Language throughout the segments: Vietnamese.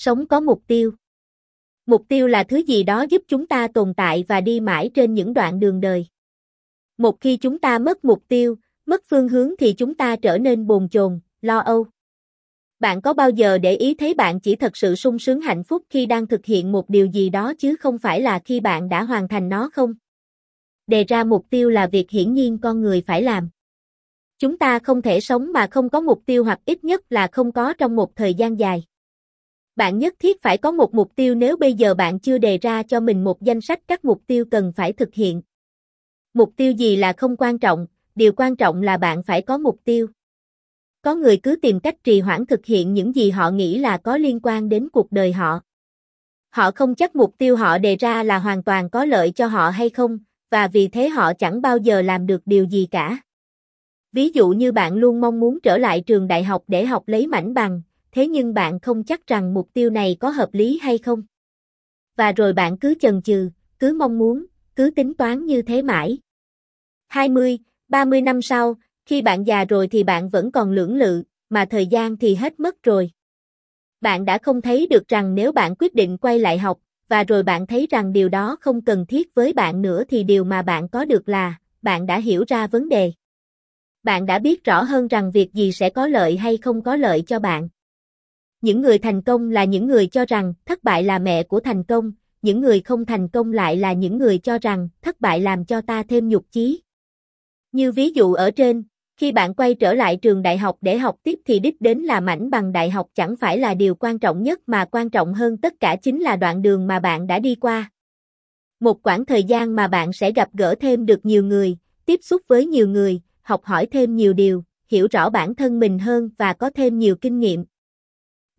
Sống có mục tiêu. Mục tiêu là thứ gì đó giúp chúng ta tồn tại và đi mãi trên những đoạn đường đời. Một khi chúng ta mất mục tiêu, mất phương hướng thì chúng ta trở nên bồn chồn, lo âu. Bạn có bao giờ để ý thấy bạn chỉ thật sự sung sướng hạnh phúc khi đang thực hiện một điều gì đó chứ không phải là khi bạn đã hoàn thành nó không? Đề ra mục tiêu là việc hiển nhiên con người phải làm. Chúng ta không thể sống mà không có mục tiêu hoặc ít nhất là không có trong một thời gian dài. Bạn nhất thiết phải có một mục tiêu nếu bây giờ bạn chưa đề ra cho mình một danh sách các mục tiêu cần phải thực hiện. Mục tiêu gì là không quan trọng, điều quan trọng là bạn phải có mục tiêu. Có người cứ tìm cách trì hoãn thực hiện những gì họ nghĩ là có liên quan đến cuộc đời họ. Họ không chắc mục tiêu họ đề ra là hoàn toàn có lợi cho họ hay không, và vì thế họ chẳng bao giờ làm được điều gì cả. Ví dụ như bạn luôn mong muốn trở lại trường đại học để học lấy mảnh bằng, thế nhưng bạn không chắc rằng mục tiêu này có hợp lý hay không. Và rồi bạn cứ chần chừ, cứ mong muốn, cứ tính toán như thế mãi. 20, 30 năm sau, khi bạn già rồi thì bạn vẫn còn lưỡng lự, mà thời gian thì hết mất rồi. Bạn đã không thấy được rằng nếu bạn quyết định quay lại học, và rồi bạn thấy rằng điều đó không cần thiết với bạn nữa thì điều mà bạn có được là, bạn đã hiểu ra vấn đề. Bạn đã biết rõ hơn rằng việc gì sẽ có lợi hay không có lợi cho bạn. Những người thành công là những người cho rằng thất bại là mẹ của thành công, những người không thành công lại là những người cho rằng thất bại làm cho ta thêm nhục chí. Như ví dụ ở trên, khi bạn quay trở lại trường đại học để học tiếp thì đích đến là mảnh bằng đại học chẳng phải là điều quan trọng nhất mà quan trọng hơn tất cả chính là đoạn đường mà bạn đã đi qua. Một quãng thời gian mà bạn sẽ gặp gỡ thêm được nhiều người, tiếp xúc với nhiều người, học hỏi thêm nhiều điều, hiểu rõ bản thân mình hơn và có thêm nhiều kinh nghiệm.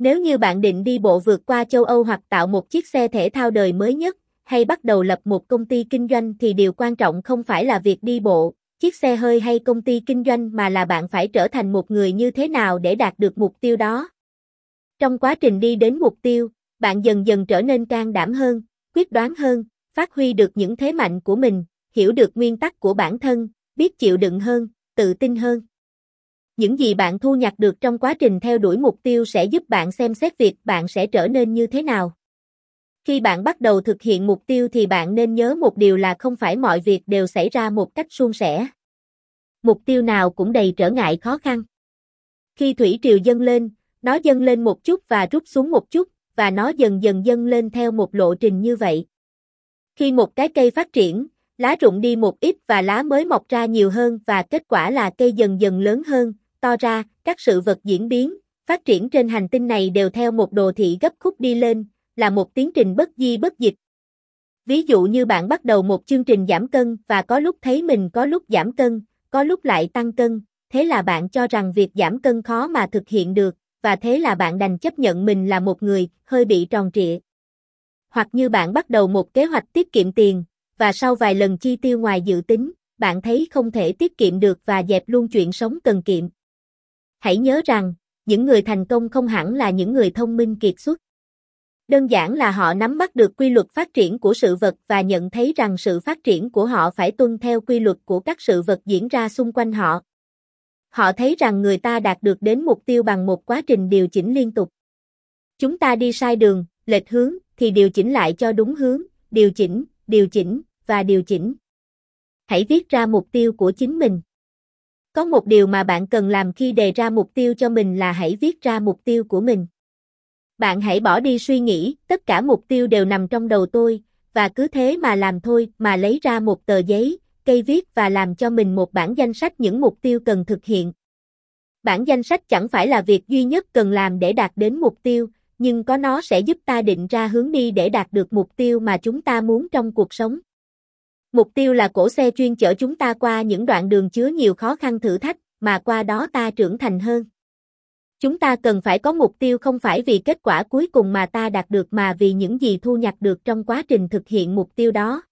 Nếu như bạn định đi bộ vượt qua châu Âu hoặc tạo một chiếc xe thể thao đời mới nhất, hay bắt đầu lập một công ty kinh doanh thì điều quan trọng không phải là việc đi bộ, chiếc xe hơi hay công ty kinh doanh mà là bạn phải trở thành một người như thế nào để đạt được mục tiêu đó. Trong quá trình đi đến mục tiêu, bạn dần dần trở nên can đảm hơn, quyết đoán hơn, phát huy được những thế mạnh của mình, hiểu được nguyên tắc của bản thân, biết chịu đựng hơn, tự tin hơn. Những gì bạn thu nhặt được trong quá trình theo đuổi mục tiêu sẽ giúp bạn xem xét việc bạn sẽ trở nên như thế nào. Khi bạn bắt đầu thực hiện mục tiêu thì bạn nên nhớ một điều là không phải mọi việc đều xảy ra một cách suôn sẻ. Mục tiêu nào cũng đầy trở ngại khó khăn. Khi thủy triều dâng lên, nó dâng lên một chút và rút xuống một chút, và nó dần dần dâng lên theo một lộ trình như vậy. Khi một cái cây phát triển, lá rụng đi một ít và lá mới mọc ra nhiều hơn và kết quả là cây dần dần lớn hơn, to ra, các sự vật diễn biến, phát triển trên hành tinh này đều theo một đồ thị gấp khúc đi lên, là một tiến trình bất di bất dịch. Ví dụ như bạn bắt đầu một chương trình giảm cân và có lúc thấy mình có lúc giảm cân, có lúc lại tăng cân, thế là bạn cho rằng việc giảm cân khó mà thực hiện được, và thế là bạn đành chấp nhận mình là một người hơi bị tròn trịa. Hoặc như bạn bắt đầu một kế hoạch tiết kiệm tiền, và sau vài lần chi tiêu ngoài dự tính, bạn thấy không thể tiết kiệm được và dẹp luôn chuyện sống cần kiệm. Hãy nhớ rằng, những người thành công không hẳn là những người thông minh kiệt xuất. Đơn giản là họ nắm bắt được quy luật phát triển của sự vật và nhận thấy rằng sự phát triển của họ phải tuân theo quy luật của các sự vật diễn ra xung quanh họ. Họ thấy rằng người ta đạt được đến mục tiêu bằng một quá trình điều chỉnh liên tục. Chúng ta đi sai đường, lệch hướng, thì điều chỉnh lại cho đúng hướng, điều chỉnh, điều chỉnh, và điều chỉnh. Hãy viết ra mục tiêu của chính mình. Có một điều mà bạn cần làm khi đề ra mục tiêu cho mình là hãy viết ra mục tiêu của mình. Bạn hãy bỏ đi suy nghĩ, tất cả mục tiêu đều nằm trong đầu tôi, và cứ thế mà làm thôi, mà lấy ra một tờ giấy, cây viết và làm cho mình một bản danh sách những mục tiêu cần thực hiện. Bản danh sách chẳng phải là việc duy nhất cần làm để đạt đến mục tiêu, nhưng có nó sẽ giúp ta định ra hướng đi để đạt được mục tiêu mà chúng ta muốn trong cuộc sống. Mục tiêu là cổ xe chuyên chở chúng ta qua những đoạn đường chứa nhiều khó khăn thử thách, mà qua đó ta trưởng thành hơn. Chúng ta cần phải có mục tiêu không phải vì kết quả cuối cùng mà ta đạt được mà vì những gì thu nhặt được trong quá trình thực hiện mục tiêu đó.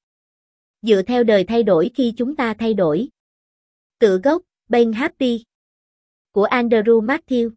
Dựa theo đời thay đổi khi chúng ta thay đổi. Tự gốc, Ben Happy của Andrew Matthew